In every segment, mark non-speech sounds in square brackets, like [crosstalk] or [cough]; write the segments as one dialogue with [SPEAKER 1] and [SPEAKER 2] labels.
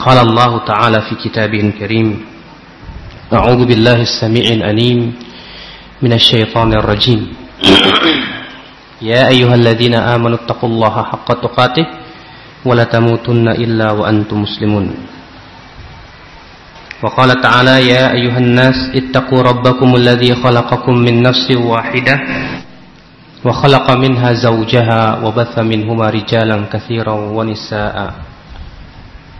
[SPEAKER 1] قال الله تعالى في كتابه الكريم أعوذ بالله السميع الأليم من الشيطان الرجيم. [clears throat] يا أيها الذين آمنوا اتقوا الله حق تقاته ولا تموتن إلا وأنتم مسلمون. وقال تعالى يا أيها الناس اتقوا ربكم الذي خلقكم من نفس واحدة وخلق منها زوجها وبث منهما رجالا كثيرا ونساء.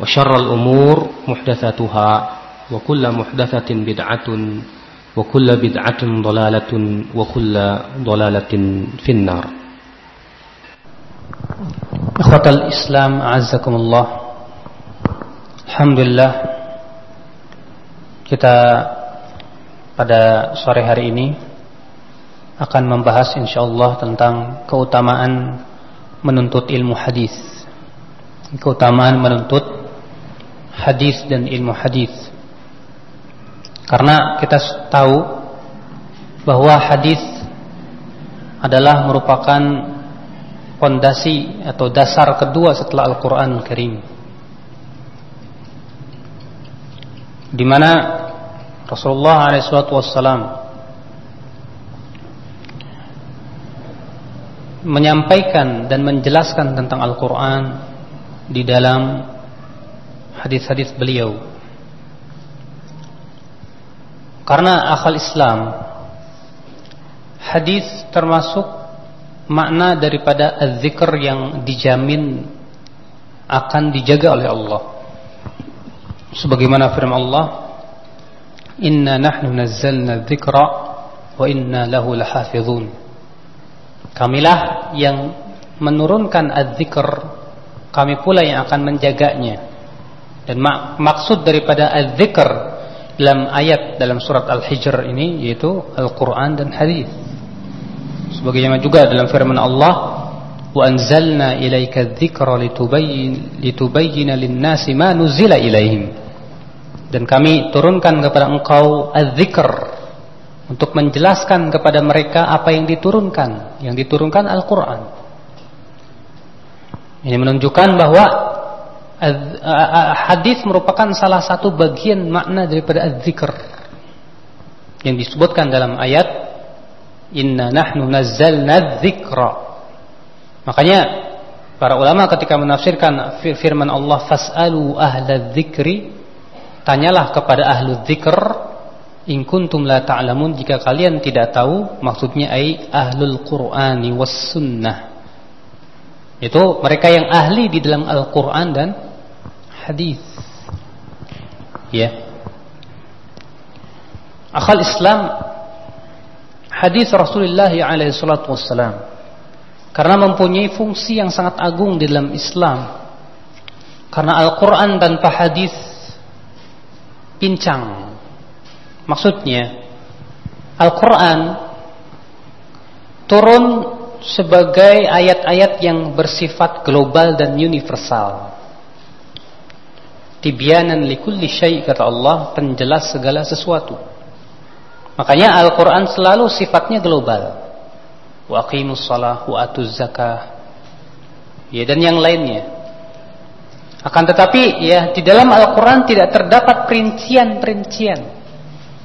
[SPEAKER 1] وشر الأمور محدثاتها وكل محدثة بدعة وكل بدعة ضلالة وكل ضلالة في النار
[SPEAKER 2] إخوة الإسلام أعزكم الله Alhamdulillah kita pada sore hari ini akan membahas insyaallah tentang keutamaan menuntut ilmu hadis. Keutamaan menuntut hadis dan ilmu hadis. Karena kita tahu bahwa hadis adalah merupakan pondasi atau dasar kedua setelah Al-Qur'an Al-Karim. di mana Rasulullah SAW menyampaikan dan menjelaskan tentang Al-Quran di dalam hadis-hadis beliau. Karena akal Islam, hadis termasuk makna daripada az-zikr yang dijamin akan dijaga oleh Allah. Sebagaimana firman Allah Inna nahnu nazzalna dzikra wa inna lahu lahafizun. Kamilah yang menurunkan az-zikr kami pula yang akan menjaganya dan mak maksud daripada az-zikr dalam ayat dalam surat Al-Hijr ini yaitu Al-Qur'an dan hadis. Sebagaimana juga dalam firman Allah wa anzalna ilaika dzikra litubayyin litubayyana lin-nasi ma nuzila ilaihim. Dan kami turunkan kepada engkau az-zikr untuk menjelaskan kepada mereka apa yang diturunkan yang diturunkan Al-Qur'an. Ini menunjukkan bahwa hadis merupakan salah satu bagian makna daripada az-zikr. Yang disebutkan dalam ayat inna nahnu nazzalna dzikra makanya para ulama ketika menafsirkan firman Allah fasalu ahla dzikri tanyalah kepada ahlu dzikr in kuntum la ta'lamun jika kalian tidak tahu maksudnya ai ahlul qur'ani was sunnah. Itu mereka yang ahli di dalam Al-Qur'an dan hadis ya akal Islam hadis Rasulullah alaihi salatu wassalam karena mempunyai fungsi yang sangat agung di dalam Islam karena Al-Qur'an tanpa hadis pincang. Maksudnya Al-Quran turun sebagai ayat-ayat yang bersifat global dan universal. Tibyanan likulli syai' kata Allah, penjelas segala sesuatu. Makanya Al-Quran selalu sifatnya global. Wa aqimus salah wa zakah. Ya, dan yang lainnya. Akan tetapi ya di dalam Al-Quran tidak terdapat perincian-perincian.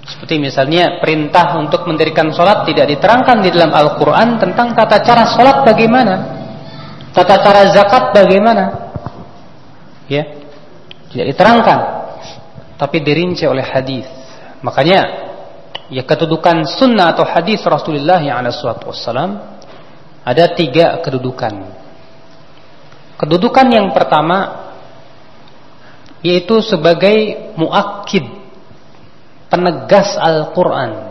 [SPEAKER 2] Seperti misalnya perintah untuk mendirikan sholat tidak diterangkan di dalam Al-Quran tentang tata cara sholat bagaimana. Tata cara zakat bagaimana. Ya, tidak diterangkan. Tapi dirinci oleh hadis. Makanya ya kedudukan sunnah atau hadis Rasulullah yang ada suatu wassalam ada tiga kedudukan. Kedudukan yang pertama yaitu sebagai muakkid penegas Al-Qur'an.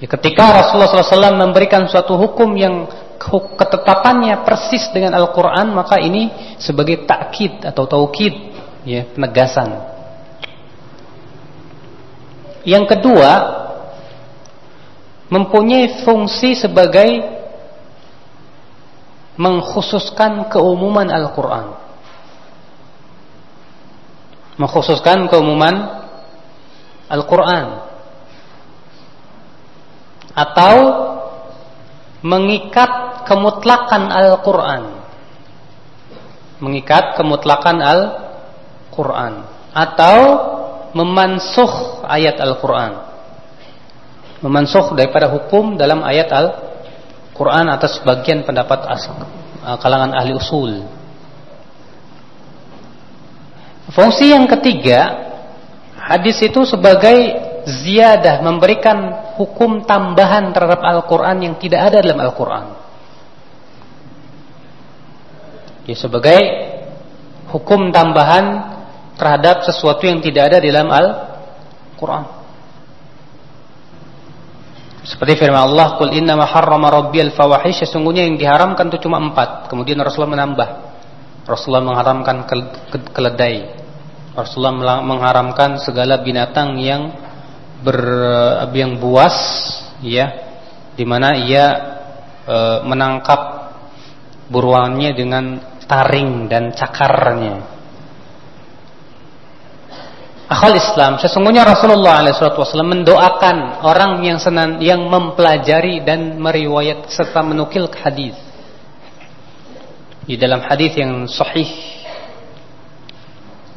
[SPEAKER 2] Ya, ketika Rasulullah SAW memberikan suatu hukum yang ketetapannya persis dengan Al-Quran maka ini sebagai takkid atau taukid ya penegasan. Yang kedua mempunyai fungsi sebagai mengkhususkan keumuman Al-Quran. Mengkhususkan keumuman Al-Quran. Atau mengikat kemutlakan Al-Quran. Mengikat kemutlakan Al-Quran. Atau memansuh ayat Al-Quran. Memansuh daripada hukum dalam ayat Al-Quran atas sebagian pendapat kalangan ahli usul. Fungsi yang ketiga hadis itu sebagai ziyadah memberikan hukum tambahan terhadap Al-Quran yang tidak ada dalam Al-Quran. Ya, sebagai hukum tambahan terhadap sesuatu yang tidak ada dalam Al-Quran. Seperti firman Allah, "Qul inna ma harrama rabbiyal fawahish." Sesungguhnya yang diharamkan itu cuma empat. Kemudian Rasulullah menambah. Rasulullah mengharamkan keledai. Rasulullah mengharamkan segala binatang yang ber yang buas ya di mana ia e, menangkap buruannya dengan taring dan cakarnya. Akal Islam, sesungguhnya Rasulullah SAW mendoakan orang yang senan, yang mempelajari dan meriwayat serta menukil hadis. Di dalam hadis yang sahih,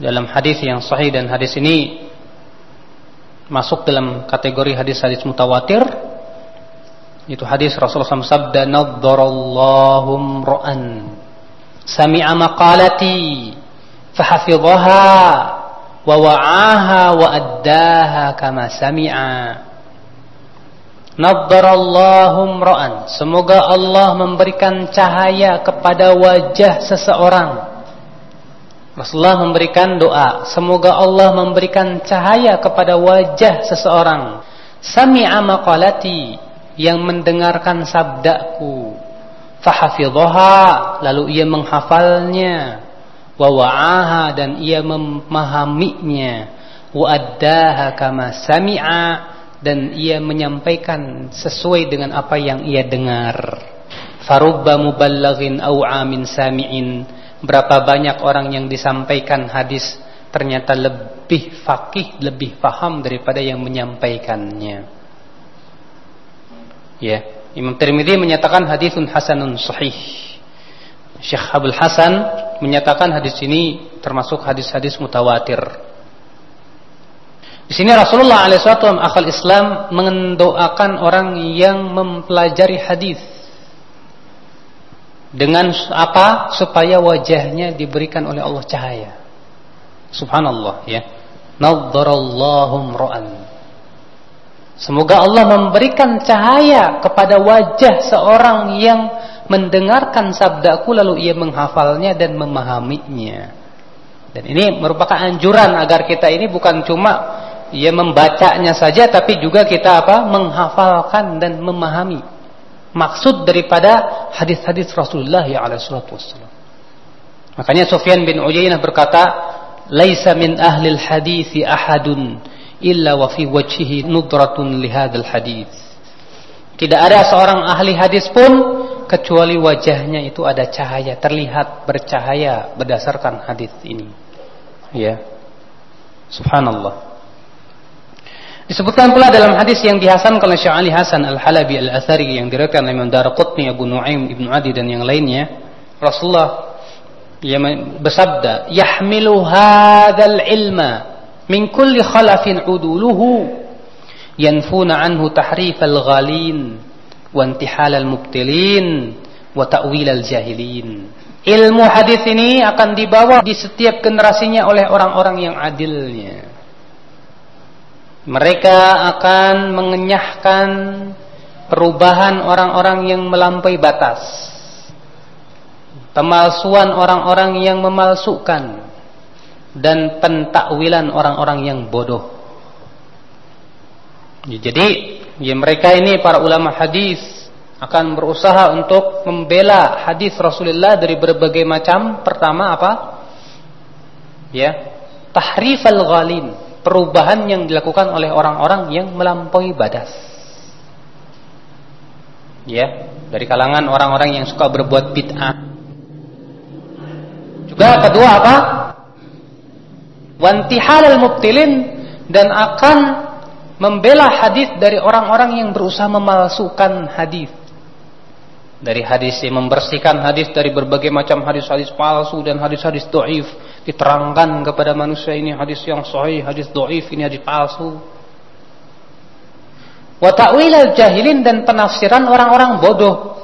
[SPEAKER 2] dalam hadis yang sahih dan hadis ini masuk dalam kategori hadis-hadis mutawatir. Itu hadis Rasulullah SAW sabda nadharallahu ra'an sami'a maqalati fahafidhaha wa wa'aha wa addaha kama sami'a. Nadharallahu ra'an semoga Allah memberikan cahaya kepada wajah seseorang Rasulullah memberikan doa, semoga Allah memberikan cahaya kepada wajah seseorang. Sami'a maqalati yang mendengarkan sabdaku. Fahafidhaha lalu ia menghafalnya. Wa wa'aha dan ia memahaminya. Wa addaha kama sami'a dan ia menyampaikan sesuai dengan apa yang ia dengar. Farubba muballaghin aw'a min sami'in Berapa banyak orang yang disampaikan hadis ternyata lebih fakih, lebih paham daripada yang menyampaikannya. Ya, Imam Tirmidzi menyatakan hadisun hasanun sahih. Syekh Abdul Hasan menyatakan hadis ini termasuk hadis-hadis mutawatir. Di sini Rasulullah SAW akal Islam mendoakan orang yang mempelajari hadis dengan apa? Supaya wajahnya diberikan oleh Allah cahaya. Subhanallah ya. Nadharallahu ra'an semoga Allah memberikan cahaya kepada wajah seorang yang mendengarkan sabdaku lalu ia menghafalnya dan memahaminya. Dan ini merupakan anjuran agar kita ini bukan cuma ya membacanya saja tapi juga kita apa? Menghafalkan dan memahami maksud daripada hadis-hadis Rasulullah ya alaihi wassalam. Makanya Sufyan bin Uyainah berkata, "Laisa min ahli al-hadis ahadun illa wa fi wajhihi nudratun li hadzal hadis." Tidak ada seorang ahli hadis pun kecuali wajahnya itu ada cahaya, terlihat bercahaya berdasarkan hadis ini. Ya. Subhanallah. Disebutkan pula dalam hadis yang dihasankan oleh Syekh Ali Hasan Al-Halabi Al-Athari yang diriwayatkan oleh Imam Darqutni, Abu Nuaim, Ibnu Adi dan yang lainnya, Rasulullah ia bersabda, "Yahmilu hadzal ilma min kulli khalafin uduluhu yanfuna anhu tahrif al-ghalin wa intihal al-mubtilin wa ta'wil al-jahilin." Ilmu hadis ini akan dibawa di setiap generasinya oleh orang-orang yang adilnya. Mereka akan mengenyahkan perubahan orang-orang yang melampaui batas. Pemalsuan orang-orang yang memalsukan dan pentakwilan orang-orang yang bodoh. Jadi, ya mereka ini para ulama hadis akan berusaha untuk membela hadis Rasulullah dari berbagai macam pertama apa? Ya, tahrif al-ghalin, perubahan yang dilakukan oleh orang-orang yang melampaui batas. Ya, dari kalangan orang-orang yang suka berbuat bid'ah. Juga kedua apa? Wantihal al-mubtilin dan akan membela hadis dari orang-orang yang berusaha memalsukan hadis dari hadis yang membersihkan hadis dari berbagai macam hadis-hadis palsu dan hadis-hadis doif diterangkan kepada manusia ini hadis yang sahih, hadis doif ini hadis palsu. Wa ta'wil jahilin dan penafsiran orang-orang bodoh.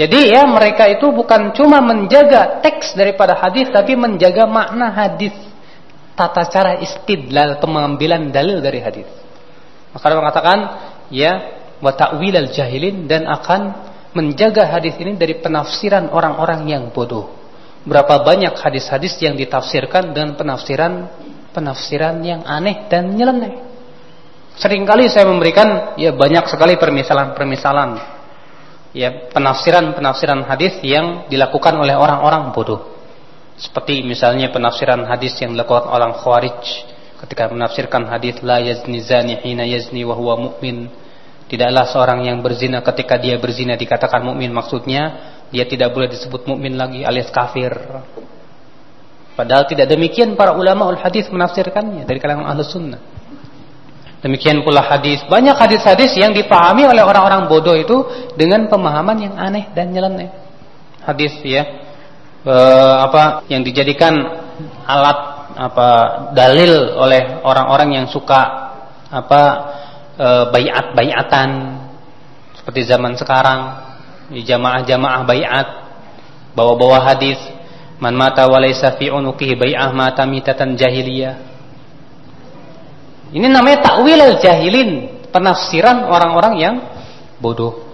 [SPEAKER 2] Jadi ya mereka itu bukan cuma menjaga teks daripada hadis tapi menjaga makna hadis. Tata cara istidlal pengambilan dalil dari hadis. Maka mengatakan ya wa ta'wil jahilin dan akan menjaga hadis ini dari penafsiran orang-orang yang bodoh. Berapa banyak hadis-hadis yang ditafsirkan dengan penafsiran penafsiran yang aneh dan nyeleneh. Seringkali saya memberikan ya banyak sekali permisalan-permisalan ya penafsiran-penafsiran hadis yang dilakukan oleh orang-orang bodoh. Seperti misalnya penafsiran hadis yang dilakukan orang Khawarij ketika menafsirkan hadis la yazni zani hina yazni wa huwa mu'min Tidaklah seorang yang berzina ketika dia berzina dikatakan mukmin maksudnya dia tidak boleh disebut mukmin lagi alias kafir. Padahal tidak demikian para ulama ul hadis menafsirkannya dari kalangan ahlu sunnah. Demikian pula hadis. Banyak hadis-hadis yang dipahami oleh orang-orang bodoh itu dengan pemahaman yang aneh dan nyeleneh. Hadis ya e, apa yang dijadikan alat apa dalil oleh orang-orang yang suka apa e, bayat-bayatan seperti zaman sekarang jamaah-jamaah bayat. Bawa-bawa hadis. Man mata walaysa fi unuqihi bai'ah mata mitatan jahiliyah. Ini namanya takwil al-jahilin. Penafsiran orang-orang yang bodoh.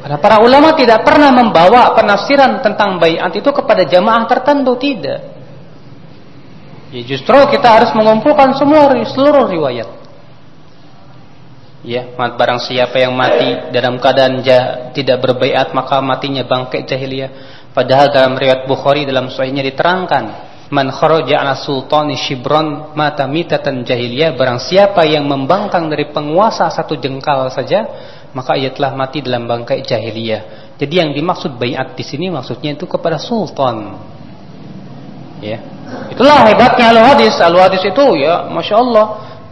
[SPEAKER 2] Karena para ulama tidak pernah membawa penafsiran tentang bayat itu kepada jamaah tertentu tidak. Ya justru kita harus mengumpulkan semua seluruh riwayat Ya, barang siapa yang mati dalam keadaan jah, tidak berbaiat maka matinya bangkai jahiliyah. Padahal dalam riwayat Bukhari dalam sahihnya diterangkan, man kharaja ala sultani shibron mata mitatan jahiliyah, barang siapa yang membangkang dari penguasa satu jengkal saja, maka ia telah mati dalam bangkai jahiliyah. Jadi yang dimaksud baiat di sini maksudnya itu kepada sultan. Ya. Itulah hebatnya al-hadis. Al-hadis itu ya, Masya Allah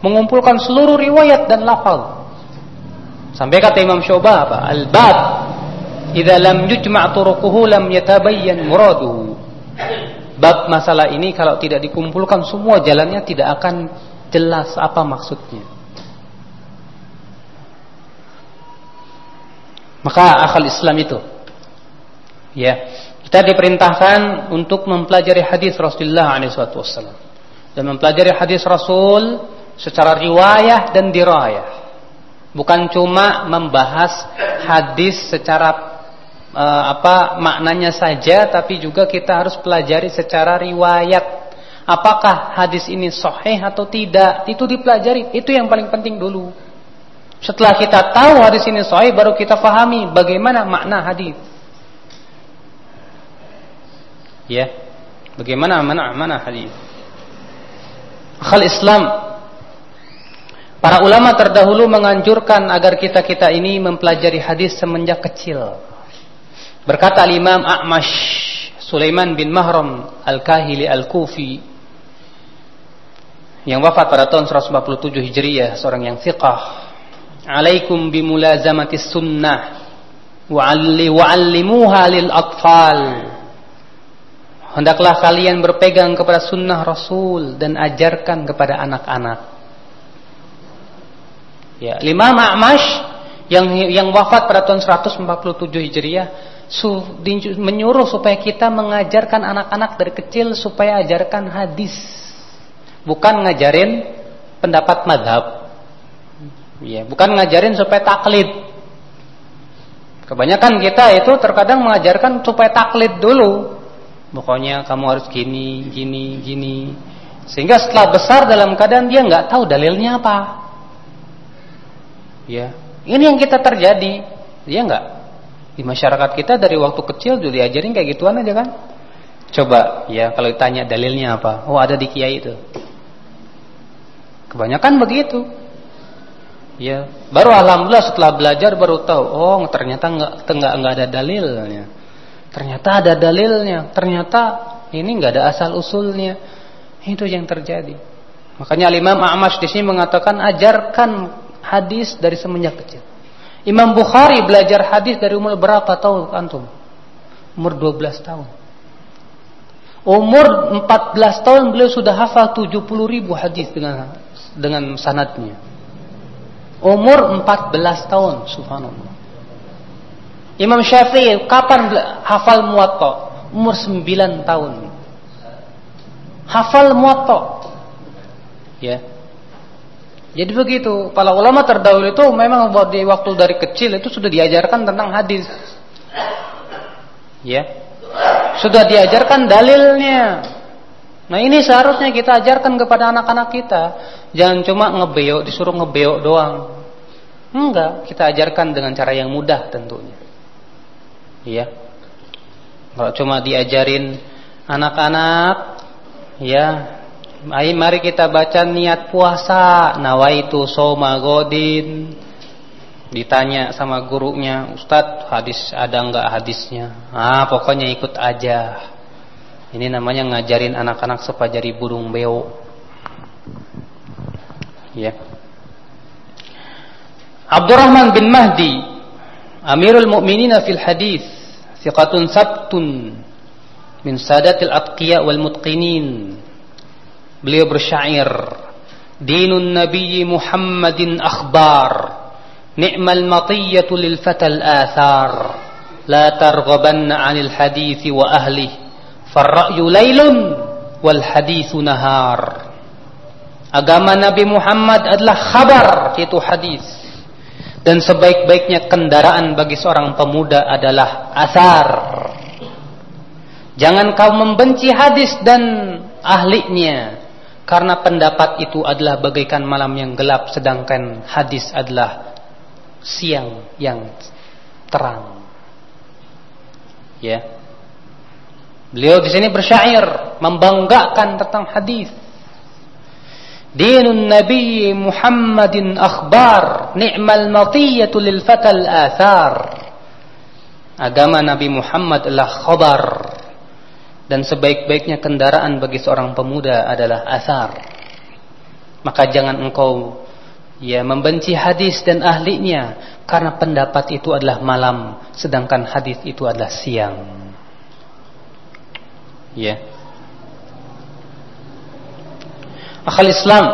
[SPEAKER 2] mengumpulkan seluruh riwayat dan lafal Sampai kata Imam Syu'bah apa? Al-bab idza lam yujma' turuquhu lam yatabayyan muraduhu. Bab masalah ini kalau tidak dikumpulkan semua jalannya tidak akan jelas apa maksudnya. Maka akal Islam itu ya, kita diperintahkan untuk mempelajari hadis Rasulullah SAW dan mempelajari hadis Rasul secara riwayah dan dirayah. Bukan cuma membahas hadis secara uh, apa maknanya saja tapi juga kita harus pelajari secara riwayat. Apakah hadis ini sahih atau tidak? Itu dipelajari. Itu yang paling penting dulu. Setelah kita tahu hadis ini sahih baru kita fahami bagaimana makna hadis. Ya. Bagaimana mana mana hadis? Akal Islam Para ulama terdahulu menganjurkan agar kita-kita ini mempelajari hadis semenjak kecil. Berkata Imam A'mash Sulaiman bin Mahram Al-Kahili Al-Kufi yang wafat pada tahun 147 Hijriah, seorang yang thiqah. Alaikum bimulazamati sunnah wa'allimuha lil atfal. Hendaklah kalian berpegang kepada sunnah Rasul dan ajarkan kepada anak-anak. Ya, lima Ma'mash yang yang wafat pada tahun 147 Hijriah menyuruh supaya kita mengajarkan anak-anak dari kecil supaya ajarkan hadis. Bukan ngajarin pendapat madhab. Ya, bukan ngajarin supaya taklid. Kebanyakan kita itu terkadang mengajarkan supaya taklid dulu. Pokoknya kamu harus gini, gini, gini. Sehingga setelah besar dalam keadaan dia nggak tahu dalilnya apa. Ya, ini yang kita terjadi. Dia nggak di masyarakat kita dari waktu kecil juga diajarin kayak gituan aja kan. Coba ya kalau ditanya dalilnya apa? Oh ada di kiai itu. Kebanyakan begitu. Ya, baru alhamdulillah setelah belajar baru tahu, oh ternyata nggak nggak nggak ada dalilnya. Ternyata ada dalilnya. Ternyata ini nggak ada asal usulnya. Itu yang terjadi. Makanya Imam Ahmad di sini mengatakan ajarkan hadis dari semenjak kecil. Imam Bukhari belajar hadis dari umur berapa tahun antum? Umur 12 tahun. Umur 14 tahun beliau sudah hafal 70 ribu hadis dengan dengan sanadnya. Umur 14 tahun, subhanallah. Imam Syafi'i kapan hafal muwatta? Umur 9 tahun. Hafal muwatta. Ya. Jadi begitu, para ulama terdahulu itu memang di waktu dari kecil itu sudah diajarkan tentang hadis. Ya. Sudah diajarkan dalilnya. Nah ini seharusnya kita ajarkan kepada anak-anak kita. Jangan cuma ngebeok, disuruh ngebeok doang. Enggak, kita ajarkan dengan cara yang mudah tentunya. Iya. Kalau cuma diajarin anak-anak, ya, ayo mari kita baca niat puasa, nawaitu soma godin. Ditanya sama gurunya, Ustadz hadis ada enggak hadisnya? Ah, pokoknya ikut aja. Ini namanya ngajarin anak-anak supaya jadi burung beo. Ya. Abdurrahman bin Mahdi Amirul Mukminin fil hadis thiqatun sabtun min sadatil atqiya wal mutqinin beliau bersyair dinun nabiyyi Muhammadin akhbar ni'mal matiyatu lil fatal athar la targhabanna 'anil hadith wa ahlihi Farra'yu lailun wal hadithu nahar. Agama Nabi Muhammad adalah khabar, yaitu hadis. Dan sebaik-baiknya kendaraan bagi seorang pemuda adalah asar. Jangan kau membenci hadis dan ahlinya. Karena pendapat itu adalah bagaikan malam yang gelap sedangkan hadis adalah siang yang terang. Ya. Beliau di sini bersyair membanggakan tentang hadis. Dinun Nabi Muhammadin akhbar ni'mal matiyatu lil fatal athar. Agama Nabi Muhammad adalah khabar dan sebaik-baiknya kendaraan bagi seorang pemuda adalah asar. Maka jangan engkau ya membenci hadis dan ahlinya karena pendapat itu adalah malam sedangkan hadis itu adalah siang. Ya. Akal Islam.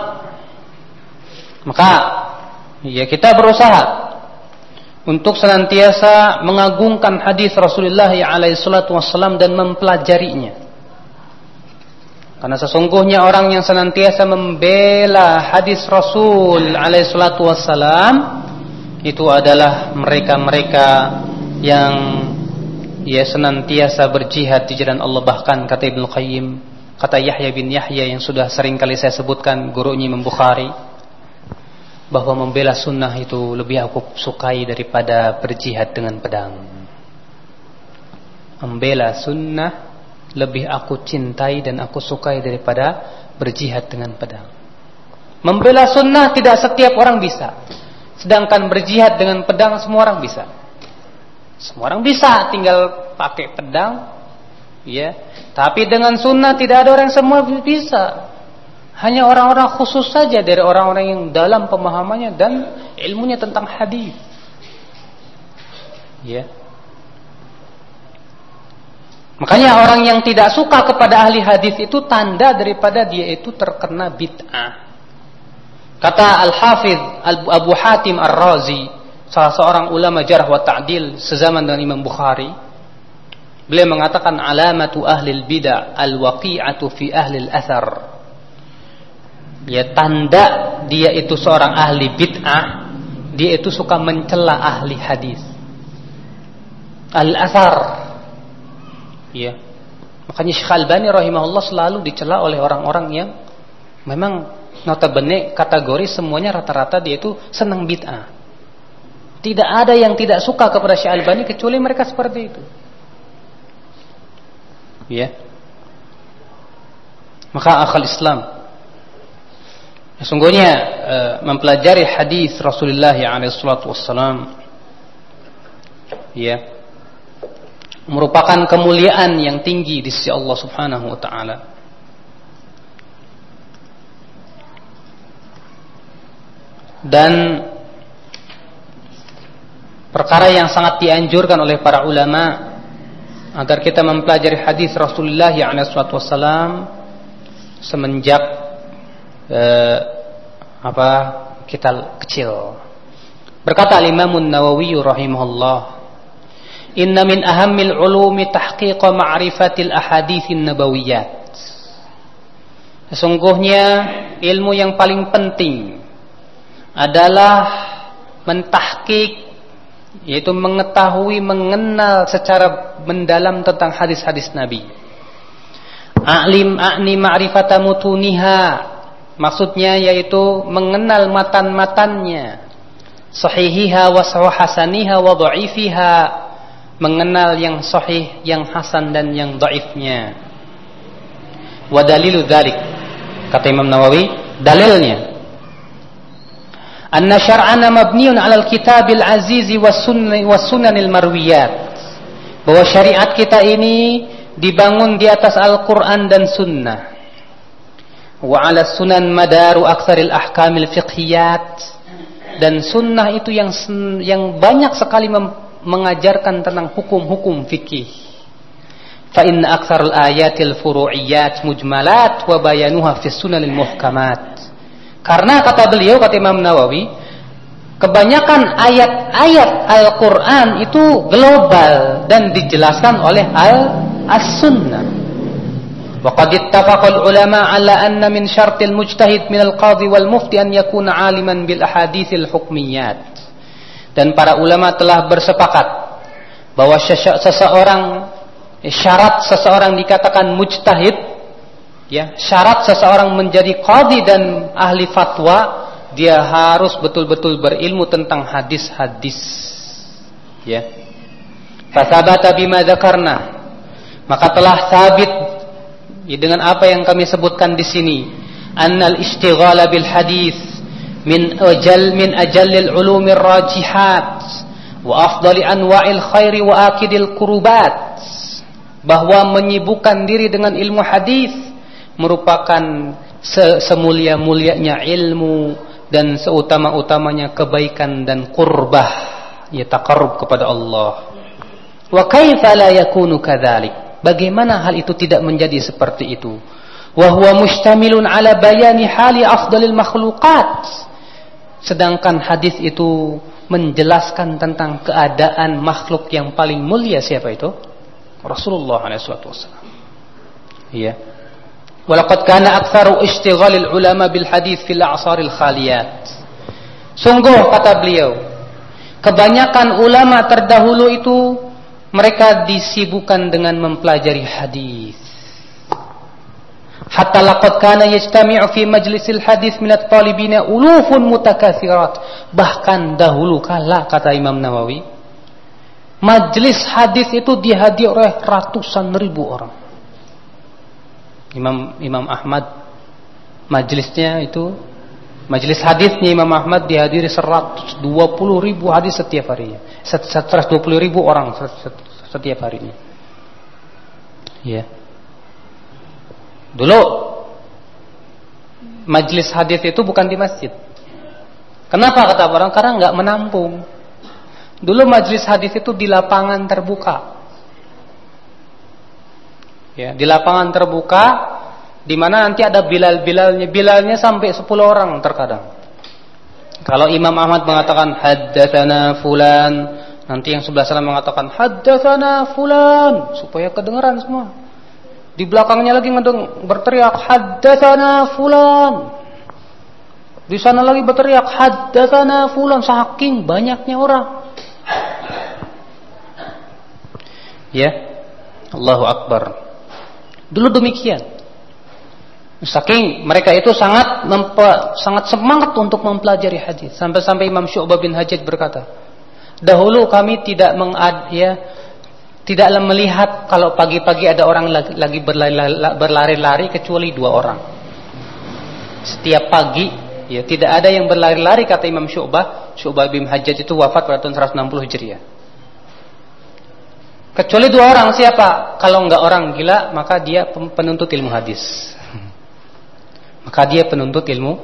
[SPEAKER 2] Maka ya kita berusaha untuk senantiasa mengagungkan hadis Rasulullah alaihi salatu wasallam dan mempelajarinya. Karena sesungguhnya orang yang senantiasa membela hadis Rasul alaihi salatu wasallam itu adalah mereka-mereka yang ia senantiasa berjihad di jalan Allah bahkan kata Ibnu Qayyim kata Yahya bin Yahya yang sudah sering kali saya sebutkan gurunya Imam Bukhari bahwa membela sunnah itu lebih aku sukai daripada berjihad dengan pedang membela sunnah lebih aku cintai dan aku sukai daripada berjihad dengan pedang membela sunnah tidak setiap orang bisa sedangkan berjihad dengan pedang semua orang bisa semua orang bisa tinggal pakai pedang, ya. Tapi dengan sunnah tidak ada orang semua bisa. Hanya orang-orang khusus saja dari orang-orang yang dalam pemahamannya dan ilmunya tentang hadis. Ya. Makanya orang yang tidak suka kepada ahli hadis itu tanda daripada dia itu terkena bid'ah. Kata Al-Hafidh Abu Hatim Ar-Razi salah seorang ulama jarh wa ta'dil sezaman dengan Imam Bukhari Beliau mengatakan alamatu ahli bid'ah al-waqi'atu fi ahli al-athar. Ya tanda dia itu seorang ahli bid'ah, dia itu suka mencela ahli hadis. Al-athar. Ya. Makanya Syekh Albani rahimahullah selalu dicela oleh orang-orang yang memang notabene kategori semuanya rata-rata dia itu senang bid'ah. Tidak ada yang tidak suka kepada Syekh Albani kecuali mereka seperti itu ya maka akal Islam sesungguhnya e, mempelajari hadis Rasulullah alaihi wassalam ya merupakan kemuliaan yang tinggi di sisi Allah Subhanahu wa taala. Dan perkara yang sangat dianjurkan oleh para ulama agar kita mempelajari hadis Rasulullah SAW semenjak eh, apa kita kecil. Berkata Imam Nawawi rahimahullah, "Inna min ahammil ulumi tahqiq ma'rifatil ahaditsin nabawiyat." Sesungguhnya ilmu yang paling penting adalah mentahkik yaitu mengetahui mengenal secara mendalam tentang hadis-hadis Nabi. A'lim a'ni ma'rifata mutuniha maksudnya yaitu mengenal matan-matannya. Sahihiha wa hasaniha wa dha'ifiha. Mengenal yang sahih, yang hasan dan yang dhaifnya. Wa dalilu dzalik kata Imam Nawawi dalilnya. Anna syar'ana mabniun 'alal kitabil aziz was sunanil marwiyat. Bahwa syariat kita ini dibangun di atas Al-Qur'an dan sunnah 'ala sunan madaru aktsaril ahkamil fiqhiyat. Dan sunnah itu yang yang banyak sekali mengajarkan tentang hukum-hukum fikih fa inna aktsarul ayatil furu'iyat mujmalat wa bayanuha fi sunanil muhkamat. Karena kata beliau, kata Imam Nawawi, kebanyakan ayat-ayat Al-Quran itu global dan dijelaskan oleh Al-As-Sunnah. وقد اتفق العلماء على أن من شرط المجتهد من القاضي والمفتي أن يكون عالما بالأحاديث الحكميات dan para ulama telah bersepakat bahwa seseorang syarat seseorang dikatakan mujtahid ya syarat seseorang menjadi qadi dan ahli fatwa dia harus betul-betul berilmu tentang hadis-hadis ya fasabata bima dzakarna maka telah sabit ya, dengan apa yang kami sebutkan di sini annal istighala bil hadis min ajal min ajallil ulumir rajihat wa afdali anwa'il khairi wa akidil kurubat bahwa menyibukkan diri dengan ilmu hadis merupakan semulia-mulianya ilmu dan seutama-utamanya kebaikan dan kurbah ya taqarrub kepada Allah. Wa kaifa la yakunu kadzalik? Bagaimana hal itu tidak menjadi seperti itu? Wa huwa mustamilun ala bayani hali afdalil makhluqat. Sedangkan hadis itu menjelaskan tentang keadaan makhluk yang paling mulia siapa itu? Rasulullah SAW. Iya. Walaqad kana aktsaru istighalil ulama bil hadis fil a'saril khaliyat. Sungguh kata beliau, kebanyakan ulama terdahulu itu mereka disibukkan dengan mempelajari hadis. Hatta laqad kana yajtami'u fi majlisil hadis min at-talibina ulufun mutakatsirat. Bahkan dahulu kala kata Imam Nawawi, majlis hadis itu dihadiri oleh ratusan ribu orang. Imam Imam Ahmad majelisnya itu majelis hadisnya Imam Ahmad dihadiri 120 ribu hadis setiap harinya 120 ribu orang setiap harinya. Ya dulu majelis hadis itu bukan di masjid. Kenapa kata orang? Karena nggak menampung. Dulu majelis hadis itu di lapangan terbuka. Ya di lapangan terbuka di mana nanti ada bilal-bilalnya. Bilalnya sampai 10 orang terkadang. Kalau Imam Ahmad mengatakan haddatsana fulan Nanti yang sebelah sana mengatakan haddatsana fulan supaya kedengaran semua. Di belakangnya lagi ngedeng berteriak haddatsana fulan. Di sana lagi berteriak haddatsana fulan saking banyaknya orang. Ya. Allahu akbar. Dulu demikian. Saking mereka itu sangat sangat semangat untuk mempelajari hadis. Sampai-sampai Imam Syu'bah bin Hajjaj berkata, dahulu kami tidak mengad ya tidaklah melihat kalau pagi-pagi ada orang lagi berlari-lari kecuali dua orang. Setiap pagi ya tidak ada yang berlari-lari kata Imam Syu'bah. Syu'bah bin Hajjaj itu wafat pada tahun 160 Hijriah. Kecuali dua orang siapa? Kalau enggak orang gila maka dia penuntut ilmu hadis. [laughs] Maka dia penuntut ilmu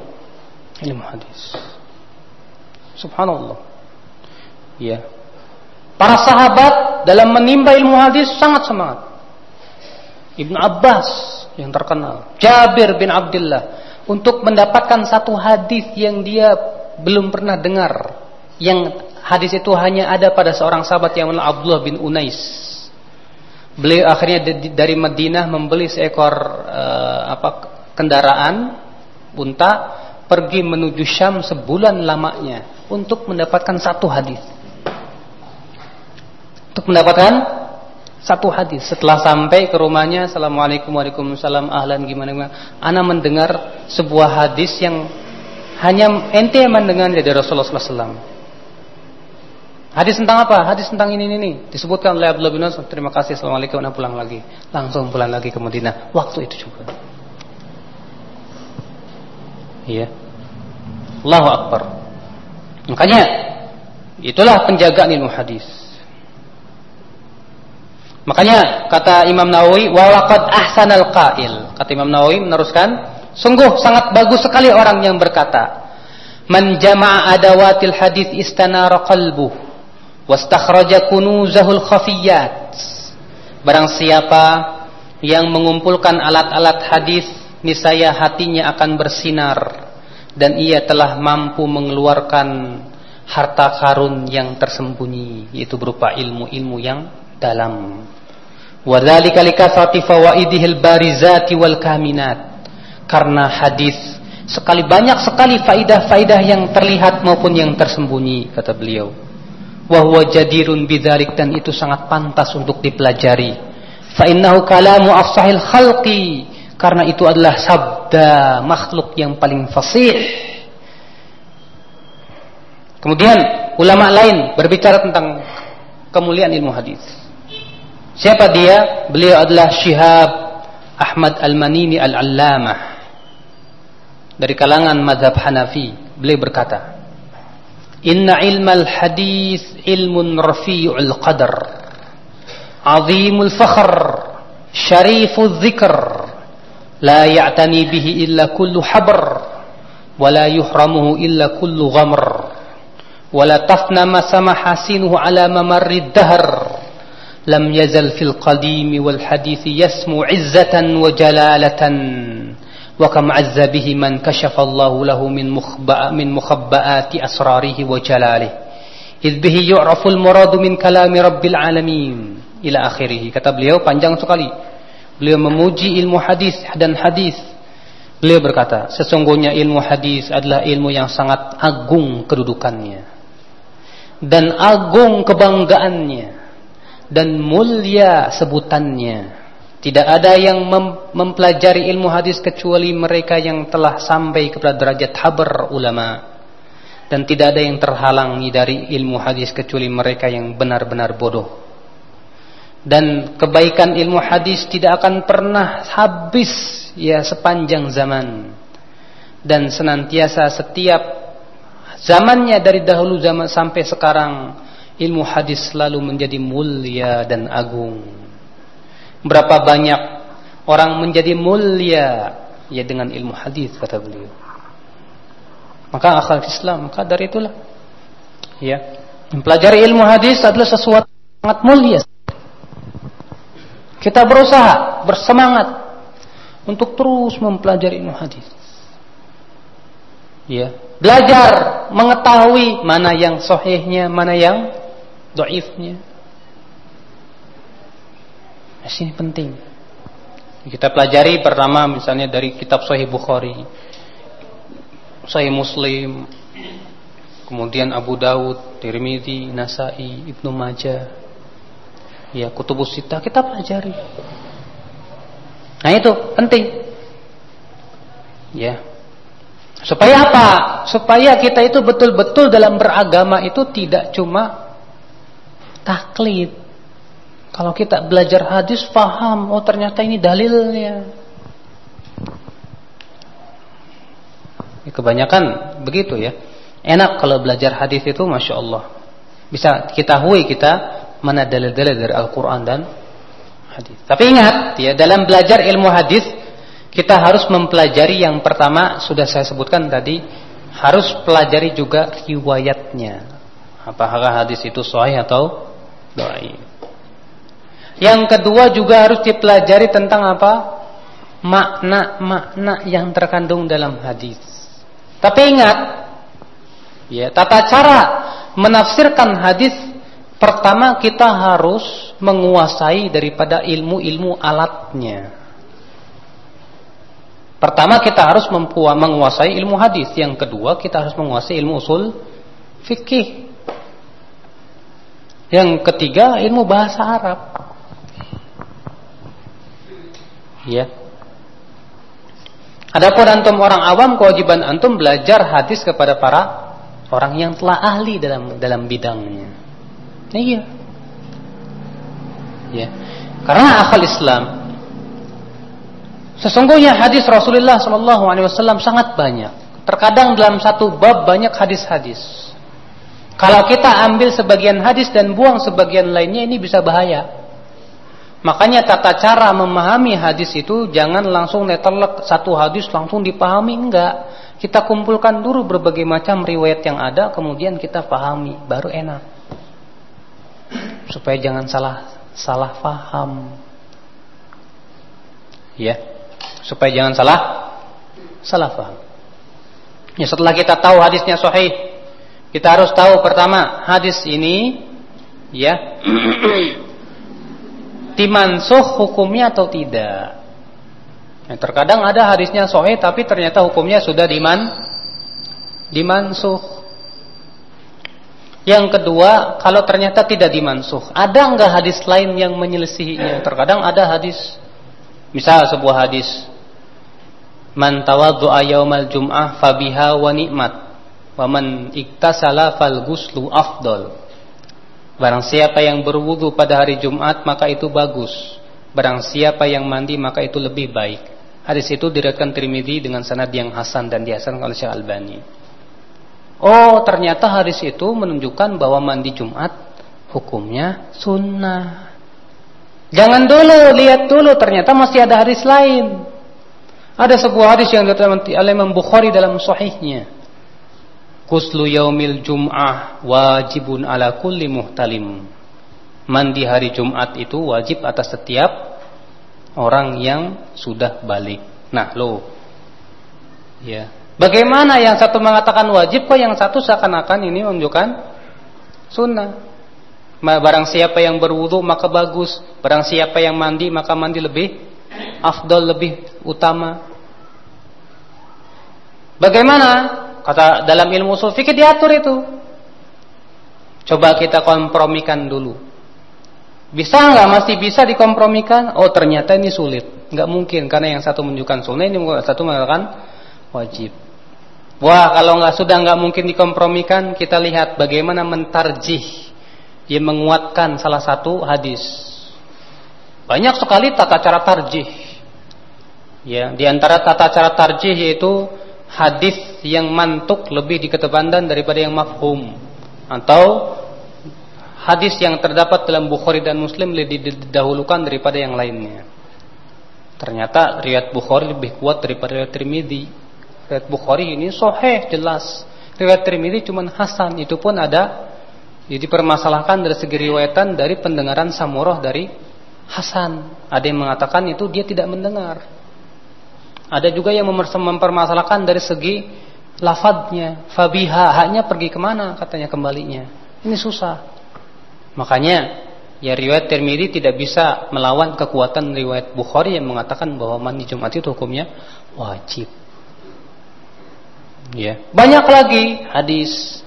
[SPEAKER 2] ilmu hadis. Subhanallah. Ya. Para sahabat dalam menimba ilmu hadis sangat semangat. Ibnu Abbas yang terkenal, Jabir bin Abdullah untuk mendapatkan satu hadis yang dia belum pernah dengar. Yang hadis itu hanya ada pada seorang sahabat yang bernama Abdullah bin Unais. Beliau akhirnya dari Madinah membeli seekor uh, apa kendaraan unta pergi menuju Syam sebulan lamanya untuk mendapatkan satu hadis. Untuk mendapatkan satu hadis. Setelah sampai ke rumahnya, Assalamualaikum Waalaikumsalam ahlan gimana gimana. Ana mendengar sebuah hadis yang hanya ente mendengar dari Rasulullah SAW. Hadis tentang apa? Hadis tentang ini ini, ini. disebutkan oleh Abdullah bin Mas'ud. Terima kasih. Assalamualaikum. Ana pulang lagi. Langsung pulang lagi ke Madinah. Waktu itu juga. Iya. Allahu Akbar. Makanya itulah penjagaan ilmu hadis. Makanya kata Imam Nawawi wa laqad ahsanal qail. Kata Imam Nawawi meneruskan, sungguh sangat bagus sekali orang yang berkata, "Man jama'a adawatil hadis istanara qalbuh wastakhraja kunuzahul khafiyat." Barang siapa yang mengumpulkan alat-alat hadis niscaya hatinya akan bersinar dan ia telah mampu mengeluarkan harta karun yang tersembunyi yaitu berupa ilmu-ilmu yang dalam. Wadzalika likasrati fawaidihil barizati wal kaminat. Karena hadis sekali banyak sekali faidah-faidah yang terlihat maupun yang tersembunyi kata beliau. Wa huwa jadirun bidzalik dan itu sangat pantas untuk dipelajari. Fa innahu kalamu afsahil khalqi karena itu adalah sabda makhluk yang paling fasih. Kemudian ulama lain berbicara tentang kemuliaan ilmu hadis. Siapa dia? Beliau adalah Syihab Ahmad Al-Manini Al-Allamah dari kalangan mazhab Hanafi. Beliau berkata, "Inna ilmal hadis ilmun rafi'ul qadar, azimul fakhr, syariful dzikr." لا يعتني به إلا كل حبر ولا يحرمه إلا كل غمر ولا تفنى ما سمح سينه على ممر الدهر lam yazal fil qadimi wal hadithi yasmu izzatan wa jalalatan. Wa kam azza bihi man kashafallahu lahu min mukhba min mukhabbaati asrarihi wa jalalihi. Id bihi yu'raful muradu min kalami rabbil alamin. Ila panjang sekali. Beliau memuji ilmu hadis dan hadis. Beliau berkata sesungguhnya ilmu hadis adalah ilmu yang sangat agung kedudukannya. Dan agung kebanggaannya dan mulia sebutannya. Tidak ada yang mem mempelajari ilmu hadis kecuali mereka yang telah sampai kepada derajat habar ulama. Dan tidak ada yang terhalangi dari ilmu hadis kecuali mereka yang benar-benar bodoh dan kebaikan ilmu hadis tidak akan pernah habis ya sepanjang zaman dan senantiasa setiap zamannya dari dahulu zaman sampai sekarang ilmu hadis selalu menjadi mulia dan agung. Berapa banyak orang menjadi mulia? Ya dengan ilmu hadis kata beliau. Maka akal Islam maka dari itulah. Ya. Mempelajari ilmu hadis adalah sesuatu sangat mulia. Kita berusaha, bersemangat untuk terus mempelajari ilmu hadis. Ya, belajar mengetahui mana yang sahihnya, mana yang doifnya. Nah, ini penting. Kita pelajari pertama misalnya dari kitab Sahih Bukhari, Sahih Muslim, kemudian Abu Daud, Tirmidzi, Nasai, Ibnu Majah. Ya, Kutubus Sita kita pelajari. Nah, itu penting. Ya. Supaya apa? Supaya kita itu betul-betul dalam beragama itu tidak cuma taklid. Kalau kita belajar hadis paham, oh ternyata ini dalilnya. Ya, kebanyakan begitu ya. Enak kalau belajar hadis itu, masya Allah. Bisa kita hui kita mana dalil-dalil dari Al-Quran dan hadis. Tapi ingat, ya dalam belajar ilmu hadis kita harus mempelajari yang pertama sudah saya sebutkan tadi harus pelajari juga riwayatnya. Apakah hadis itu sahih atau dhaif. Yang kedua juga harus dipelajari tentang apa? Makna-makna yang terkandung dalam hadis. Tapi ingat, ya tata cara menafsirkan hadis pertama kita harus menguasai daripada ilmu-ilmu alatnya. Pertama kita harus menguasai ilmu hadis, yang kedua kita harus menguasai ilmu usul fikih. Yang ketiga ilmu bahasa Arab. Ya. Adapun antum orang awam kewajiban antum belajar hadis kepada para orang yang telah ahli dalam dalam bidangnya. Iya. Ya. Karena akal Islam Sesungguhnya hadis Rasulullah Shallallahu Alaihi Wasallam sangat banyak. Terkadang dalam satu bab banyak hadis-hadis. Kalau kita ambil sebagian hadis dan buang sebagian lainnya ini bisa bahaya. Makanya tata cara memahami hadis itu jangan langsung netelek satu hadis langsung dipahami enggak. Kita kumpulkan dulu berbagai macam riwayat yang ada kemudian kita pahami baru enak. Supaya jangan salah salah paham. Ya supaya jangan salah salah paham. Ya setelah kita tahu hadisnya sahih, kita harus tahu pertama hadis ini ya [clears throat] dimansuh hukumnya atau tidak. Ya, terkadang ada hadisnya sahih tapi ternyata hukumnya sudah diman dimansuh. Yang kedua, kalau ternyata tidak dimansuh, ada enggak hadis lain yang menyelisihinya? Terkadang ada hadis, misal sebuah hadis, Man tawaddu'a yaumal jum'ah fabiha wa ni'mat wa man iktasala fal guslu afdol. Barang siapa yang berwudu pada hari Jumat maka itu bagus. Barang siapa yang mandi maka itu lebih baik. Hadis itu diriwayatkan Tirmidzi dengan sanad yang hasan dan dihasankan oleh Syekh Albani. Oh, ternyata hadis itu menunjukkan bahwa mandi Jumat hukumnya sunnah. Jangan dulu lihat dulu ternyata masih ada hadis lain. Ada sebuah hadis yang diterima oleh Imam Bukhari dalam sahihnya. Kuslu yaumil jum'ah wajibun ala kulli muhtalim. Mandi hari Jumat itu wajib atas setiap orang yang sudah balik. Nah, lo. Ya. Bagaimana yang satu mengatakan wajib kok yang satu seakan-akan ini menunjukkan sunnah. Barang siapa yang berwudu maka bagus, barang siapa yang mandi maka mandi lebih afdol lebih utama. Bagaimana? Kata dalam ilmu usul fikih diatur itu. Coba kita kompromikan dulu. Bisa nggak? Masih bisa dikompromikan? Oh ternyata ini sulit. Nggak mungkin karena yang satu menunjukkan sunnah, ini satu mengatakan wajib. Wah kalau nggak sudah nggak mungkin dikompromikan, kita lihat bagaimana mentarjih yang menguatkan salah satu hadis. Banyak sekali tata cara tarjih. Ya, di antara tata cara tarjih yaitu hadis yang mantuk lebih diketepandan daripada yang mafhum atau hadis yang terdapat dalam Bukhari dan Muslim lebih didahulukan daripada yang lainnya. Ternyata riwayat Bukhari lebih kuat daripada riwayat Tirmidzi. Riwayat Bukhari ini sahih jelas. Riwayat Tirmidzi cuma hasan, itu pun ada jadi permasalahkan dari segi riwayatan dari pendengaran Samurah dari Hasan. Ada yang mengatakan itu dia tidak mendengar. Ada juga yang mempermasalahkan dari segi lafadznya. Fabiha, haknya pergi ke mana katanya kembalinya. Ini susah. Makanya ya riwayat Tirmidzi tidak bisa melawan kekuatan riwayat Bukhari yang mengatakan bahwa mandi Jumat itu hukumnya wajib. Ya, banyak lagi hadis.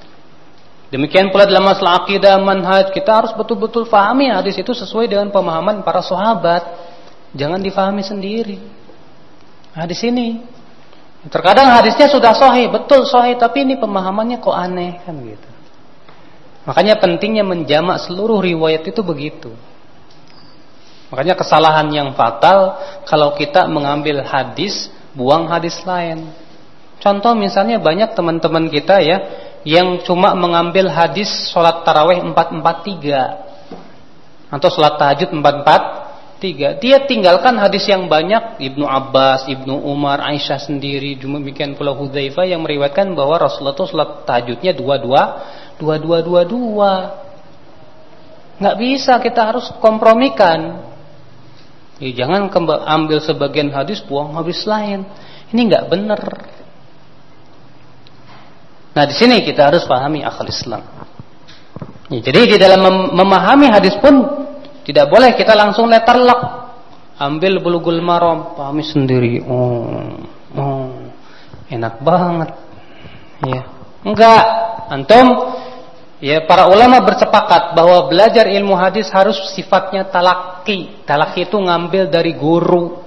[SPEAKER 2] Demikian pula dalam masalah akidah, manhaj, kita harus betul-betul fahami hadis itu sesuai dengan pemahaman para sahabat. Jangan difahami sendiri. Hadis ini terkadang hadisnya sudah sahih, betul sahih, tapi ini pemahamannya kok aneh kan gitu. Makanya pentingnya menjamak seluruh riwayat itu begitu. Makanya kesalahan yang fatal kalau kita mengambil hadis, buang hadis lain. Contoh misalnya banyak teman-teman kita ya yang cuma mengambil hadis sholat taraweh 443 atau sholat tahajud 443. Dia tinggalkan hadis yang banyak. Ibnu Abbas, Ibnu Umar, Aisyah sendiri, demikian pula Hudzaifah yang meriwayatkan bahwa Rasulullah itu sholat tahajudnya dua-dua dua dua dua dua nggak bisa kita harus kompromikan. Ya, jangan ambil sebagian hadis buang hadis lain. Ini nggak benar. Nah di sini kita harus pahami akal Islam. Ya, jadi di dalam mem memahami hadis pun tidak boleh kita langsung letterlock ambil bulugul maram pahami sendiri. Oh, oh. Enak banget. Ya. Enggak. Antum. Ya, para ulama bersepakat bahwa belajar ilmu hadis harus sifatnya talaki. Talaki itu ngambil dari guru.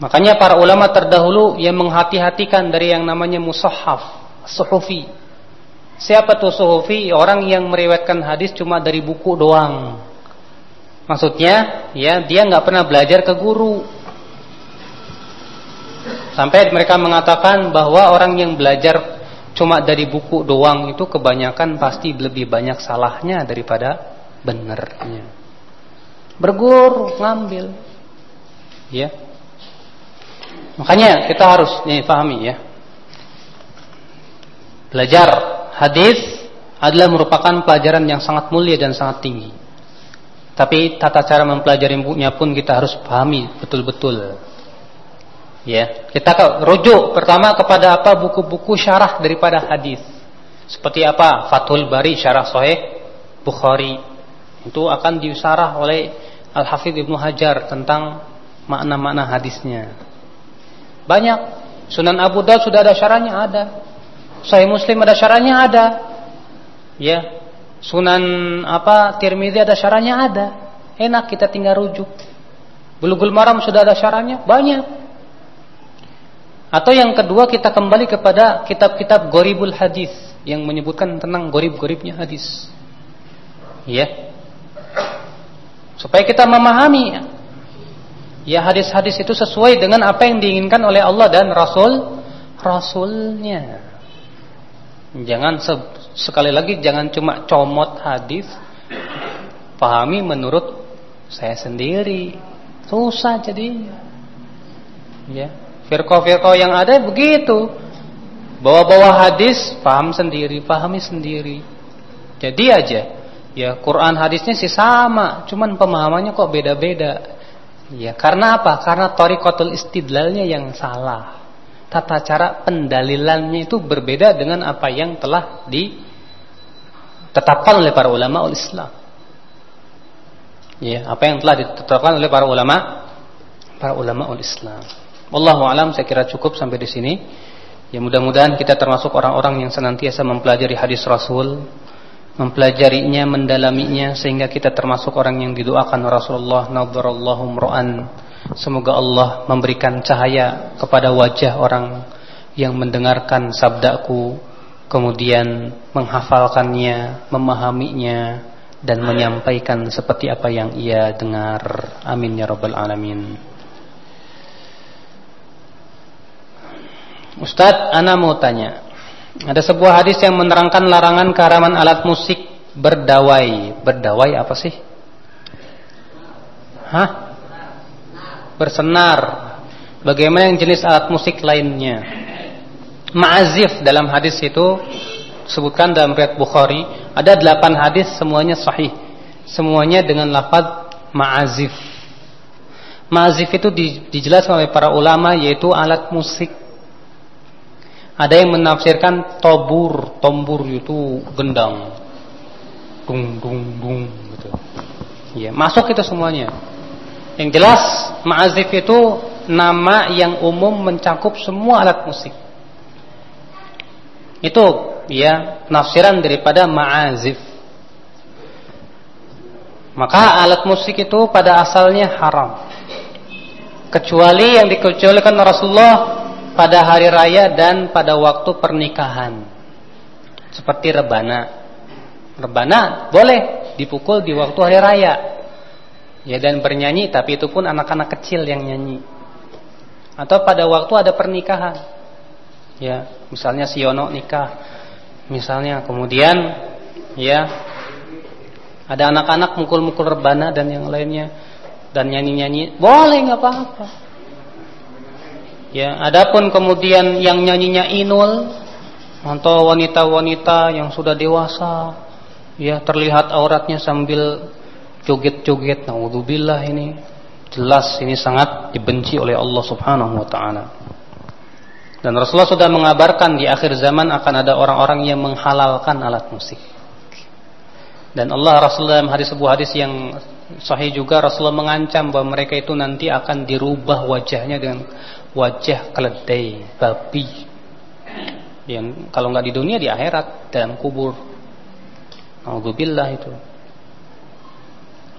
[SPEAKER 2] Makanya para ulama terdahulu yang menghati-hatikan dari yang namanya musahaf, suhufi. Siapa tuh suhufi? Orang yang meriwayatkan hadis cuma dari buku doang. Maksudnya, ya dia nggak pernah belajar ke guru. Sampai mereka mengatakan bahwa orang yang belajar cuma dari buku doang itu kebanyakan pasti lebih banyak salahnya daripada benernya. Berguru ngambil. Ya. Makanya kita harus nih pahami ya. Belajar hadis adalah merupakan pelajaran yang sangat mulia dan sangat tinggi. Tapi tata cara mempelajarinya pun kita harus pahami betul-betul. Ya, kita rujuk pertama kepada apa buku-buku syarah daripada hadis. Seperti apa? Fathul Bari syarah Sahih Bukhari. Itu akan diusarah oleh Al-Hafidz Ibnu Hajar tentang makna-makna hadisnya. Banyak. Sunan Abu Dawud sudah ada syarahnya ada. Sahih Muslim ada syarahnya ada. Ya. Sunan apa Tirmidzi ada syarahnya ada. Enak kita tinggal rujuk. Bulughul Maram sudah ada syarahnya banyak. Atau yang kedua kita kembali kepada kitab-kitab Goribul Hadis yang menyebutkan tentang gorib-goribnya hadis. Ya. Supaya kita memahami ya hadis-hadis itu sesuai dengan apa yang diinginkan oleh Allah dan Rasul Rasulnya. Jangan sekali lagi jangan cuma comot hadis, pahami menurut saya sendiri. Susah jadi. Ya. Firqah-firqah yang ada begitu. Bawa-bawa hadis, paham sendiri, pahami sendiri. Jadi aja, ya Quran hadisnya sih sama, cuman pemahamannya kok beda-beda. Ya, karena apa? Karena tariqatul istidlalnya yang salah. Tata cara pendalilannya itu berbeda dengan apa yang telah ditetapkan oleh para ulama ul Islam. Ya, apa yang telah ditetapkan oleh para ulama para ulama ul Islam. Wallahu alam saya kira cukup sampai di sini. Ya mudah-mudahan kita termasuk orang-orang yang senantiasa mempelajari hadis Rasul, mempelajarinya, mendalaminya sehingga kita termasuk orang yang didoakan Rasulullah nadharallahu mra'an. Semoga Allah memberikan cahaya kepada wajah orang yang mendengarkan sabdaku kemudian menghafalkannya, memahaminya dan menyampaikan seperti apa yang ia dengar. Amin ya rabbal alamin. Ustadz, Ana mau tanya. Ada sebuah hadis yang menerangkan larangan keharaman alat musik berdawai. Berdawai apa sih? Hah? Bersenar. Bagaimana yang jenis alat musik lainnya? Ma'azif dalam hadis itu sebutkan dalam riwayat Bukhari ada delapan hadis semuanya sahih semuanya dengan lafaz ma'azif ma'azif itu dijelaskan oleh para ulama yaitu alat musik ada yang menafsirkan tobur, tombur itu gendang. dung dung dung gitu. Ya, masuk itu semuanya. Yang jelas ma'azif itu nama yang umum mencakup semua alat musik. Itu ya penafsiran daripada ma'azif. Maka alat musik itu pada asalnya haram. Kecuali yang dikecualikan Rasulullah pada hari raya dan pada waktu pernikahan. Seperti rebana. Rebana boleh dipukul di waktu hari raya. Ya dan bernyanyi tapi itu pun anak-anak kecil yang nyanyi. Atau pada waktu ada pernikahan. Ya, misalnya Siono nikah. Misalnya kemudian ya ada anak-anak mukul-mukul rebana dan yang lainnya dan nyanyi-nyanyi, boleh nggak apa-apa. Ya, adapun kemudian yang nyanyinya inul atau wanita-wanita yang sudah dewasa, ya terlihat auratnya sambil joget-joget, naudzubillah ini jelas ini sangat dibenci oleh Allah Subhanahu wa taala. Dan Rasulullah sudah mengabarkan di akhir zaman akan ada orang-orang yang menghalalkan alat musik. Dan Allah Rasulullah dalam hadis sebuah hadis yang sahih juga Rasulullah mengancam bahwa mereka itu nanti akan dirubah wajahnya dengan wajah keledai, babi. Yang kalau nggak di dunia di akhirat dalam kubur. Alhamdulillah itu.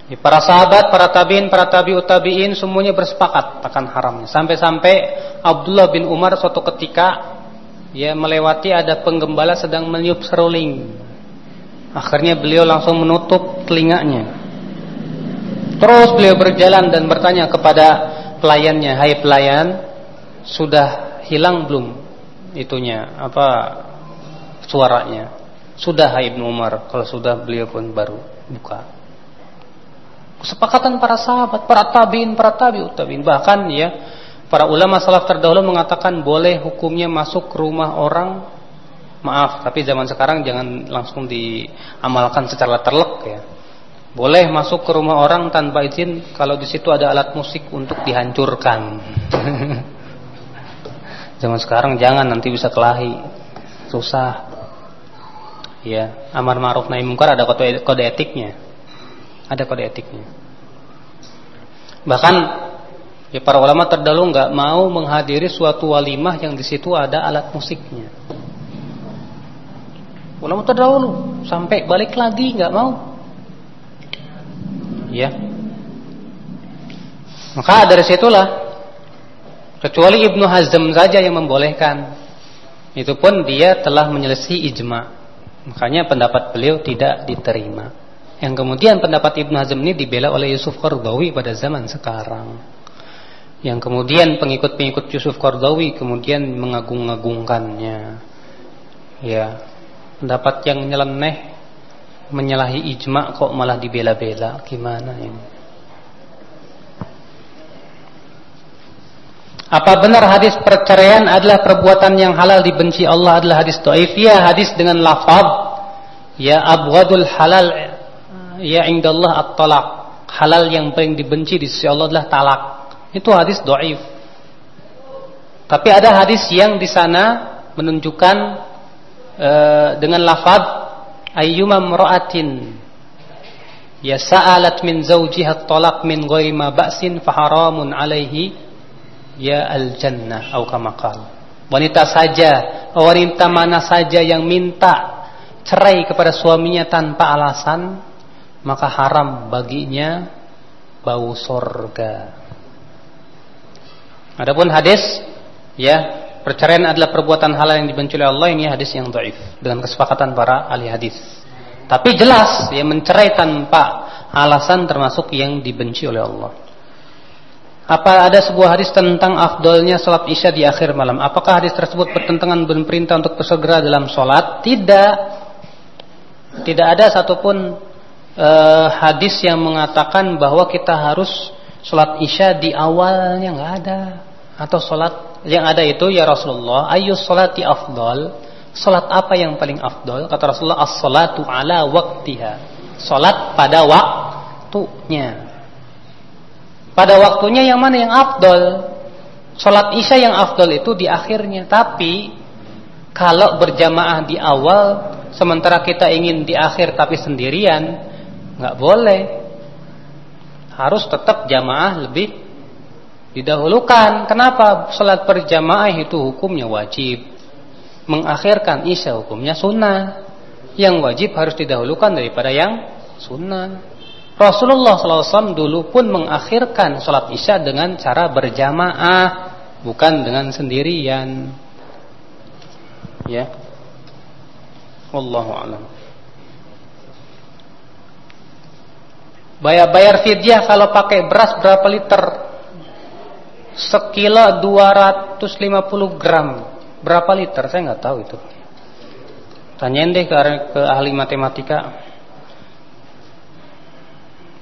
[SPEAKER 2] Para sahabat, para tabiin, para tabiut tabiin semuanya bersepakat akan haramnya. Sampai-sampai Abdullah bin Umar suatu ketika ya melewati ada penggembala sedang meniup seruling Akhirnya beliau langsung menutup telinganya. Terus beliau berjalan dan bertanya kepada pelayannya, "Hai pelayan, sudah hilang belum itunya apa suaranya?" "Sudah, hai Ibnu Umar." Kalau sudah beliau pun baru buka. Kesepakatan para sahabat, para tabiin, para tabiut tabiin bahkan ya para ulama salaf terdahulu mengatakan boleh hukumnya masuk ke rumah orang Maaf, tapi zaman sekarang jangan langsung diamalkan secara terlek ya. Boleh masuk ke rumah orang tanpa izin kalau di situ ada alat musik untuk dihancurkan. [laughs] zaman sekarang jangan nanti bisa kelahi. Susah. Ya, amar ma'ruf nahi mungkar ada kode etiknya. Ada kode etiknya. Bahkan ya para ulama terdahulu nggak mau menghadiri suatu walimah yang di situ ada alat musiknya. Ulama terdahulu sampai balik lagi nggak mau. Ya. Maka dari situlah kecuali Ibnu Hazm saja yang membolehkan. Itu pun dia telah menyelesaikan ijma. Makanya pendapat beliau tidak diterima. Yang kemudian pendapat Ibnu Hazm ini dibela oleh Yusuf Qardawi pada zaman sekarang. Yang kemudian pengikut-pengikut Yusuf Qardawi kemudian mengagung-agungkannya. Ya, pendapat yang nyeleneh menyalahi ijma kok malah dibela-bela gimana ini Apa benar hadis perceraian adalah perbuatan yang halal dibenci Allah adalah hadis dhaif? Ya, hadis dengan lafaz ya abghadul halal ya indallah at-talaq. Halal yang paling dibenci di sisi Allah adalah talak. Itu hadis dhaif. Tapi ada hadis yang di sana menunjukkan Eh, dengan lafaz ayyuma mra'atin ya sa'alat min zawjiha talaq min ghairi ma ba'sin haramun 'alaihi ya al-jannah atau kama Wanita saja, wanita mana saja yang minta cerai kepada suaminya tanpa alasan, maka haram baginya bau sorga. Adapun hadis ya perceraian adalah perbuatan halal yang dibenci oleh Allah ini hadis yang dhaif dengan kesepakatan para ahli hadis. Tapi jelas ya mencerai tanpa alasan termasuk yang dibenci oleh Allah. Apa ada sebuah hadis tentang afdolnya salat isya di akhir malam? Apakah hadis tersebut bertentangan dengan perintah untuk bersegera dalam salat? Tidak. Tidak ada satupun uh, hadis yang mengatakan bahwa kita harus salat isya di awalnya nggak ada. Atau salat yang ada itu ya Rasulullah ayu salati afdal salat apa yang paling afdal kata Rasulullah as-salatu ala waktiha. Salat pada waktunya. Pada waktunya yang mana yang afdal salat isya yang afdal itu di akhirnya. Tapi kalau berjamaah di awal sementara kita ingin di akhir tapi sendirian, nggak boleh. Harus tetap jamaah lebih didahulukan. Kenapa? Salat berjamaah itu hukumnya wajib. Mengakhirkan isya hukumnya sunnah. Yang wajib harus didahulukan daripada yang sunnah. Rasulullah SAW dulu pun mengakhirkan sholat isya dengan cara berjamaah, bukan dengan sendirian. Ya, Wallahu a'lam. Bayar bayar fidyah kalau pakai beras berapa liter? Sekilo 250 gram. Berapa liter? Saya nggak tahu itu. Tanyain deh ke, ke ahli matematika.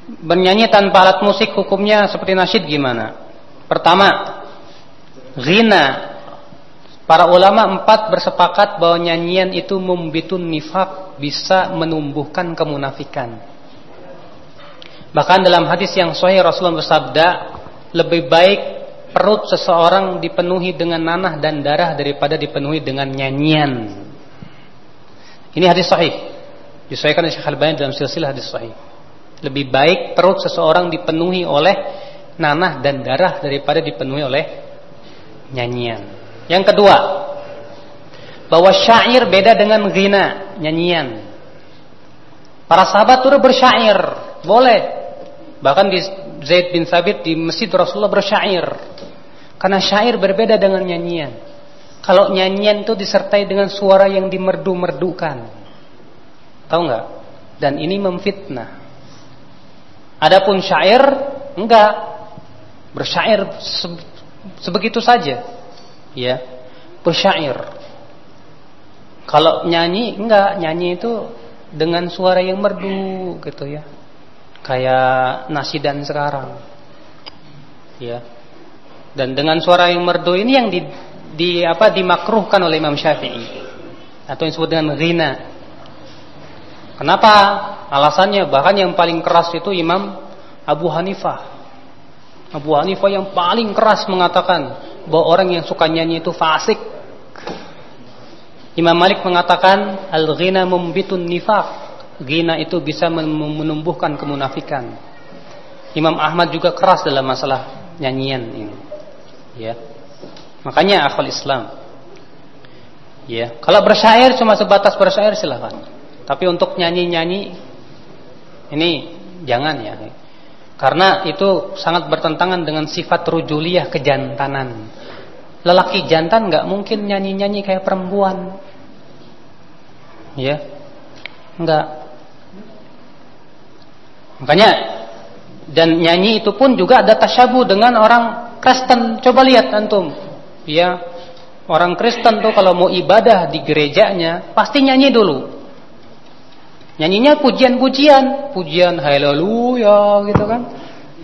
[SPEAKER 2] Bernyanyi tanpa alat musik hukumnya seperti nasyid gimana? Pertama, ghina. Para ulama empat bersepakat bahwa nyanyian itu membitun nifak, bisa menumbuhkan kemunafikan. Bahkan dalam hadis yang sahih Rasulullah bersabda, lebih baik perut seseorang dipenuhi dengan nanah dan darah daripada dipenuhi dengan nyanyian. Ini hadis sahih. Disahihkan oleh Syekh Al-Albani dalam silsilah hadis sahih. Lebih baik perut seseorang dipenuhi oleh nanah dan darah daripada dipenuhi oleh nyanyian. Yang kedua, bahwa syair beda dengan ghina, nyanyian. Para sahabat turut bersyair, boleh. Bahkan di Zaid bin Sabit di Masjid Rasulullah bersyair. Karena syair berbeda dengan nyanyian. Kalau nyanyian itu disertai dengan suara yang dimerdu-merdukan. Tahu nggak? Dan ini memfitnah. Adapun syair enggak bersyair sebegitu saja. Ya, bersyair. Kalau nyanyi enggak, nyanyi itu dengan suara yang merdu gitu ya. Kayak nasidan sekarang. Ya. Dan dengan suara yang merdu ini yang di, di apa dimakruhkan oleh Imam Syafi'i atau yang disebut dengan ghina. Kenapa? Alasannya bahkan yang paling keras itu Imam Abu Hanifah. Abu Hanifah yang paling keras mengatakan bahwa orang yang suka nyanyi itu fasik. Imam Malik mengatakan al-ghina mumbitun nifaq. Ghina itu bisa menumbuhkan kemunafikan. Imam Ahmad juga keras dalam masalah nyanyian ini. Ya. Makanya akal Islam. Ya, kalau bersyair cuma sebatas bersyair silakan. Tapi untuk nyanyi-nyanyi ini jangan ya. Karena itu sangat bertentangan dengan sifat rujuliah kejantanan. Lelaki jantan nggak mungkin nyanyi-nyanyi kayak perempuan. Ya. Enggak. Makanya dan nyanyi itu pun juga ada tasyabuh dengan orang Kristen. Coba lihat antum. Ya. Orang Kristen tuh kalau mau ibadah di gerejanya pasti nyanyi dulu. Nyanyinya pujian-pujian, pujian haleluya gitu kan.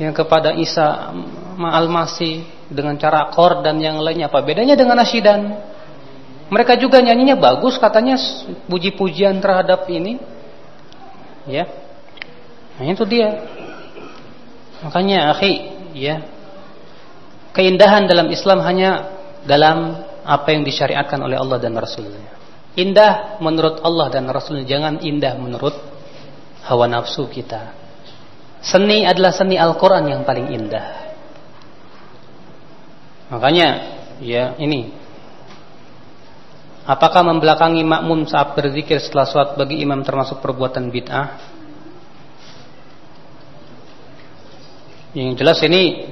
[SPEAKER 2] Yang kepada Isa Ma'al Masih dengan cara akor dan yang lainnya. Apa bedanya dengan nasyidan? Mereka juga nyanyinya bagus katanya puji-pujian terhadap ini. Ya. Nah, itu dia. Makanya akhi, ya. Keindahan dalam Islam hanya dalam apa yang disyariatkan oleh Allah dan Rasulnya. Indah menurut Allah dan Rasulnya Jangan indah menurut hawa nafsu kita Seni adalah seni Al-Quran yang paling indah Makanya ya ini Apakah membelakangi makmum saat berzikir setelah sholat bagi imam termasuk perbuatan bid'ah? Yang jelas ini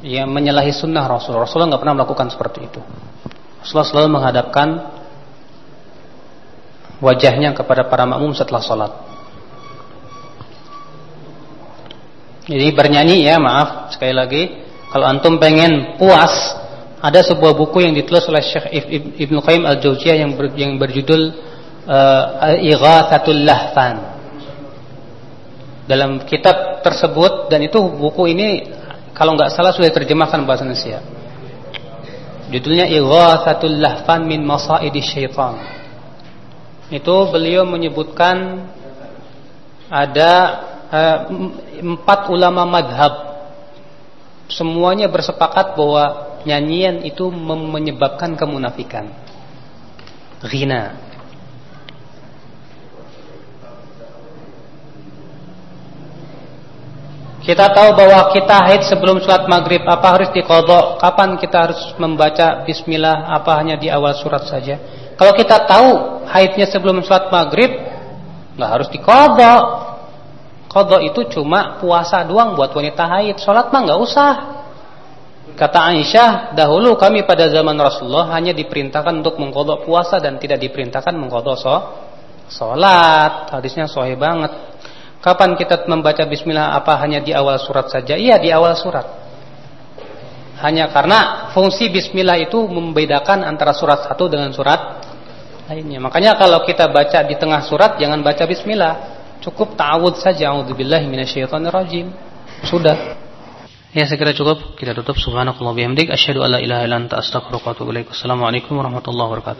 [SPEAKER 2] ya menyalahi sunnah Rasul. Rasulullah nggak pernah melakukan seperti itu. Rasulullah selalu menghadapkan wajahnya kepada para makmum setelah sholat. Jadi bernyanyi ya maaf sekali lagi kalau antum pengen puas ada sebuah buku yang ditulis oleh Syekh Ibnu Qayyim Al-Jauziyah yang yang berjudul uh, Ighathatul Lahfan. Dalam kitab tersebut dan itu buku ini kalau nggak salah sudah terjemahkan bahasa Indonesia. Judulnya Ighathatul Lahfan min Masaidi Syaitan. Itu beliau menyebutkan ada uh, empat ulama madhab semuanya bersepakat bahwa nyanyian itu menyebabkan kemunafikan. Ghina Kita tahu bahwa kita haid sebelum sholat maghrib, apa harus dikodok? Kapan kita harus membaca bismillah, apa hanya di awal surat saja? Kalau kita tahu haidnya sebelum sholat maghrib, nggak harus dikodok. Kodok itu cuma puasa doang buat wanita haid. Sholat mah nggak usah. Kata Aisyah, dahulu kami pada zaman Rasulullah hanya diperintahkan untuk mengkodok puasa dan tidak diperintahkan mengkodok sholat. Hadisnya sohe banget. Kapan kita membaca bismillah apa hanya di awal surat saja? Iya di awal surat. Hanya karena fungsi bismillah itu membedakan antara surat satu dengan surat lainnya. Makanya kalau kita baca di tengah surat jangan baca bismillah. Cukup ta'awud saja. A'udzubillahi minasyaitonirrajim. Sudah. Ya segera cukup. Kita tutup. Subhanakallah bihamdik. Asyhadu alla ilaha illa anta astaghfiruka wa atubu ilaik. Assalamualaikum warahmatullahi wabarakatuh.